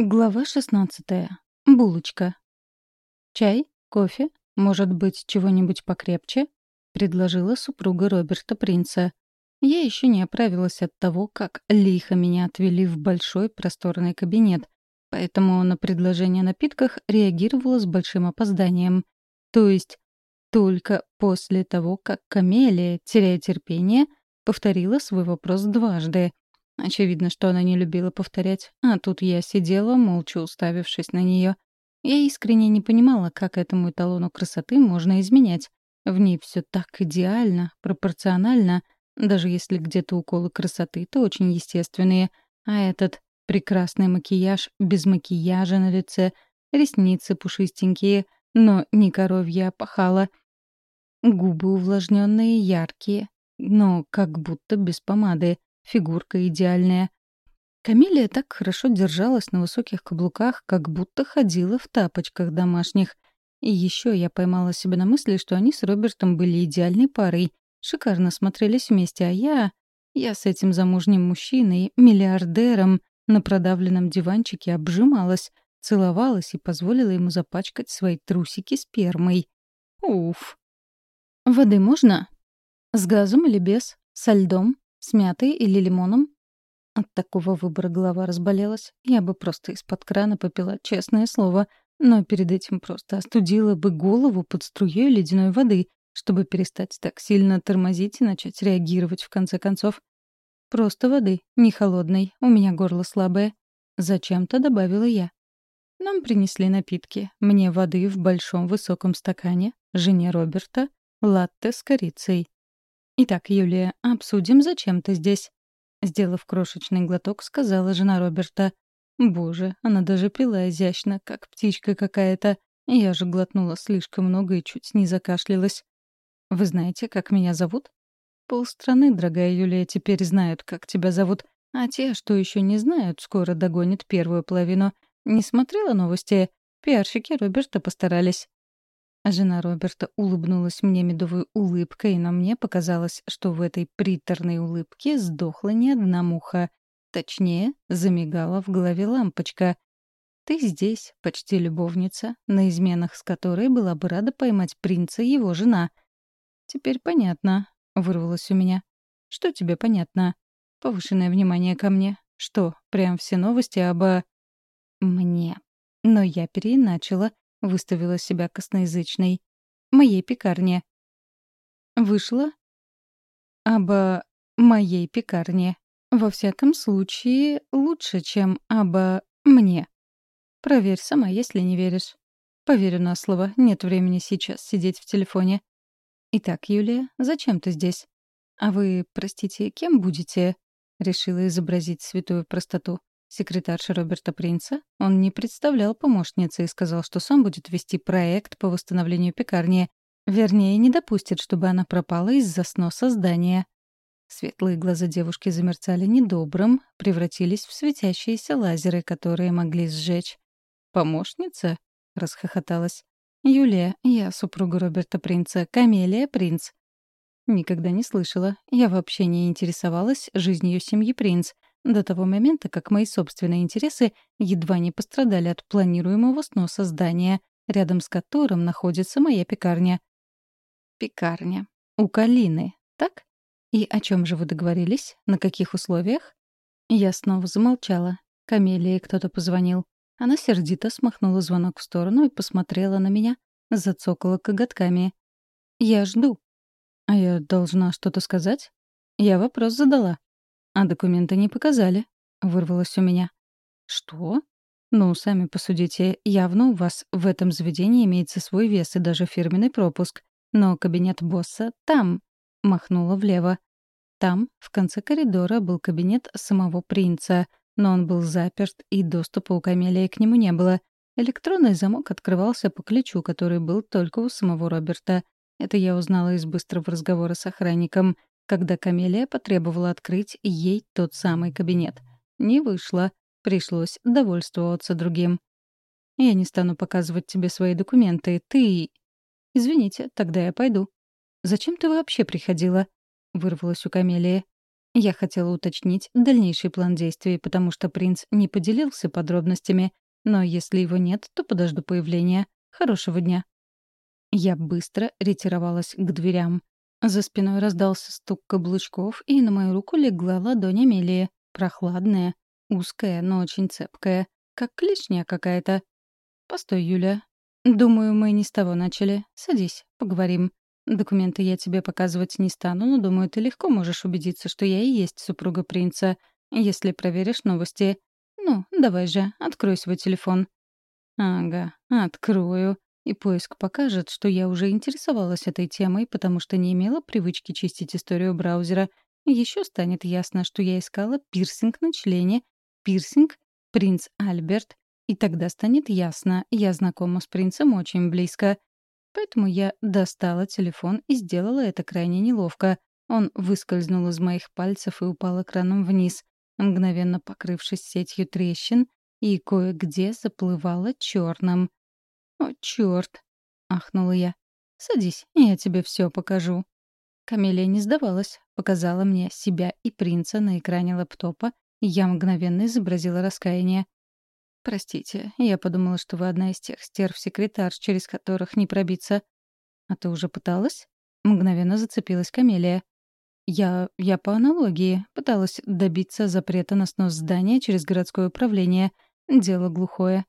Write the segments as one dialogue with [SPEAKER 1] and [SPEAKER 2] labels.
[SPEAKER 1] Глава 16. Булочка. «Чай? Кофе? Может быть, чего-нибудь покрепче?» — предложила супруга Роберта Принца. Я еще не оправилась от того, как лихо меня отвели в большой просторный кабинет, поэтому на предложение о напитках реагировала с большим опозданием. То есть только после того, как Камелия, теряя терпение, повторила свой вопрос дважды — Очевидно, что она не любила повторять, а тут я сидела, молча уставившись на нее. Я искренне не понимала, как этому эталону красоты можно изменять. В ней все так идеально, пропорционально, даже если где-то уколы красоты, то очень естественные. А этот прекрасный макияж без макияжа на лице, ресницы пушистенькие, но не коровья опахала, губы увлажненные, яркие, но как будто без помады фигурка идеальная. Камелия так хорошо держалась на высоких каблуках, как будто ходила в тапочках домашних. И еще я поймала себя на мысли, что они с Робертом были идеальной парой, шикарно смотрелись вместе, а я... Я с этим замужним мужчиной, миллиардером, на продавленном диванчике обжималась, целовалась и позволила ему запачкать свои трусики спермой. Уф. «Воды можно? С газом или без? Со льдом?» С мятой или лимоном? От такого выбора голова разболелась. Я бы просто из-под крана попила, честное слово. Но перед этим просто остудила бы голову под струей ледяной воды, чтобы перестать так сильно тормозить и начать реагировать в конце концов. Просто воды, не холодной, у меня горло слабое. Зачем-то добавила я. Нам принесли напитки. Мне воды в большом высоком стакане, жене Роберта, латте с корицей. «Итак, Юлия, обсудим, зачем ты здесь?» Сделав крошечный глоток, сказала жена Роберта. «Боже, она даже пила изящно, как птичка какая-то. Я же глотнула слишком много и чуть не закашлялась. Вы знаете, как меня зовут?» «Полстраны, дорогая Юлия, теперь знают, как тебя зовут. А те, что еще не знают, скоро догонят первую половину. Не смотрела новости? Пиарщики Роберта постарались. Жена Роберта улыбнулась мне медовой улыбкой, но мне показалось, что в этой приторной улыбке сдохла не одна муха. Точнее, замигала в голове лампочка. «Ты здесь, почти любовница, на изменах с которой была бы рада поймать принца его жена». «Теперь понятно», — вырвалось у меня. «Что тебе понятно?» «Повышенное внимание ко мне. Что, прям все новости обо...» «Мне». Но я переиначила, выставила себя косноязычной. Моей пекарне. Вышла обо моей пекарне. Во всяком случае, лучше, чем обо мне. Проверь сама, если не веришь. Поверю на слово, нет времени сейчас сидеть в телефоне. Итак, Юлия, зачем ты здесь? А вы, простите, кем будете? Решила изобразить святую простоту. Секретарша Роберта Принца, он не представлял помощницы и сказал, что сам будет вести проект по восстановлению пекарни. Вернее, не допустит, чтобы она пропала из-за сноса здания. Светлые глаза девушки замерцали недобрым, превратились в светящиеся лазеры, которые могли сжечь. «Помощница?» — расхохоталась. «Юлия, я супруга Роберта Принца, Камелия Принц». Никогда не слышала. Я вообще не интересовалась жизнью семьи Принц — до того момента, как мои собственные интересы едва не пострадали от планируемого сноса здания, рядом с которым находится моя пекарня. Пекарня. У Калины, так? И о чем же вы договорились? На каких условиях? Я снова замолчала. Камелии кто-то позвонил. Она сердито смахнула звонок в сторону и посмотрела на меня, зацокала коготками. «Я жду». «А я должна что-то сказать?» Я вопрос задала. «А документы не показали», — вырвалось у меня. «Что?» «Ну, сами посудите, явно у вас в этом заведении имеется свой вес и даже фирменный пропуск. Но кабинет босса там», — махнула влево. Там, в конце коридора, был кабинет самого принца, но он был заперт, и доступа у Камелии к нему не было. Электронный замок открывался по ключу, который был только у самого Роберта. Это я узнала из быстрого разговора с охранником — когда Камелия потребовала открыть ей тот самый кабинет. Не вышло. Пришлось довольствоваться другим. «Я не стану показывать тебе свои документы. Ты...» «Извините, тогда я пойду». «Зачем ты вообще приходила?» — вырвалась у Камелии. Я хотела уточнить дальнейший план действий, потому что принц не поделился подробностями, но если его нет, то подожду появления. Хорошего дня. Я быстро ретировалась к дверям. За спиной раздался стук каблучков, и на мою руку легла ладонь Амелии. Прохладная, узкая, но очень цепкая. Как клешня какая-то. «Постой, Юля. Думаю, мы не с того начали. Садись, поговорим. Документы я тебе показывать не стану, но, думаю, ты легко можешь убедиться, что я и есть супруга принца, если проверишь новости. Ну, давай же, открой свой телефон». «Ага, открою. И поиск покажет, что я уже интересовалась этой темой, потому что не имела привычки чистить историю браузера. Еще станет ясно, что я искала пирсинг на члене, пирсинг «Принц Альберт», и тогда станет ясно, я знакома с принцем очень близко. Поэтому я достала телефон и сделала это крайне неловко. Он выскользнул из моих пальцев и упал экраном вниз, мгновенно покрывшись сетью трещин, и кое-где заплывало черным. «О, черт!» — ахнула я. «Садись, я тебе все покажу». Камелия не сдавалась, показала мне себя и принца на экране лэптопа, и я мгновенно изобразила раскаяние. «Простите, я подумала, что вы одна из тех стерв-секретарш, через которых не пробиться». «А ты уже пыталась?» Мгновенно зацепилась Камелия. «Я... я по аналогии. Пыталась добиться запрета на снос здания через городское управление. Дело глухое.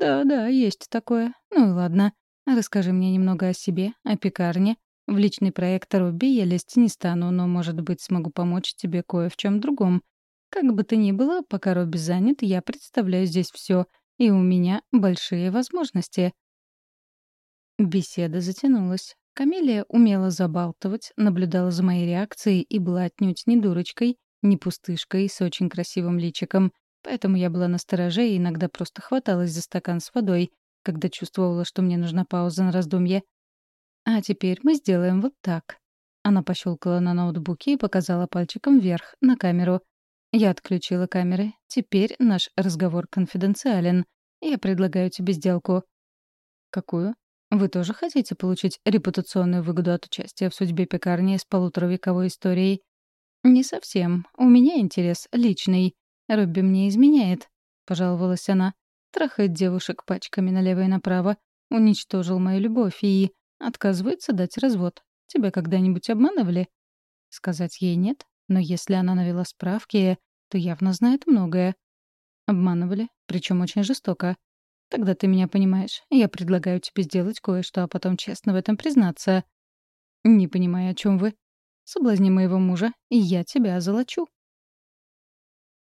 [SPEAKER 1] «Да-да, есть такое. Ну и ладно. Расскажи мне немного о себе, о пекарне. В личный проект Робби я лезть не стану, но, может быть, смогу помочь тебе кое в чем другом. Как бы то ни было, пока Робби занят, я представляю здесь все, и у меня большие возможности». Беседа затянулась. Камелия умела забалтывать, наблюдала за моей реакцией и была отнюдь не дурочкой, не пустышкой с очень красивым личиком. Поэтому я была настороже и иногда просто хваталась за стакан с водой, когда чувствовала, что мне нужна пауза на раздумье. «А теперь мы сделаем вот так». Она пощелкала на ноутбуке и показала пальчиком вверх, на камеру. Я отключила камеры. Теперь наш разговор конфиденциален. Я предлагаю тебе сделку. Какую? Вы тоже хотите получить репутационную выгоду от участия в судьбе пекарни с полуторавековой историей? Не совсем. У меня интерес личный. «Робби мне изменяет», — пожаловалась она. «Трахает девушек пачками налево и направо. Уничтожил мою любовь и... отказывается дать развод. Тебя когда-нибудь обманывали?» Сказать ей нет, но если она навела справки, то явно знает многое. Обманывали, причем очень жестоко. Тогда ты меня понимаешь. Я предлагаю тебе сделать кое-что, а потом честно в этом признаться. Не понимаю, о чем вы. Соблазни моего мужа, и я тебя озолочу.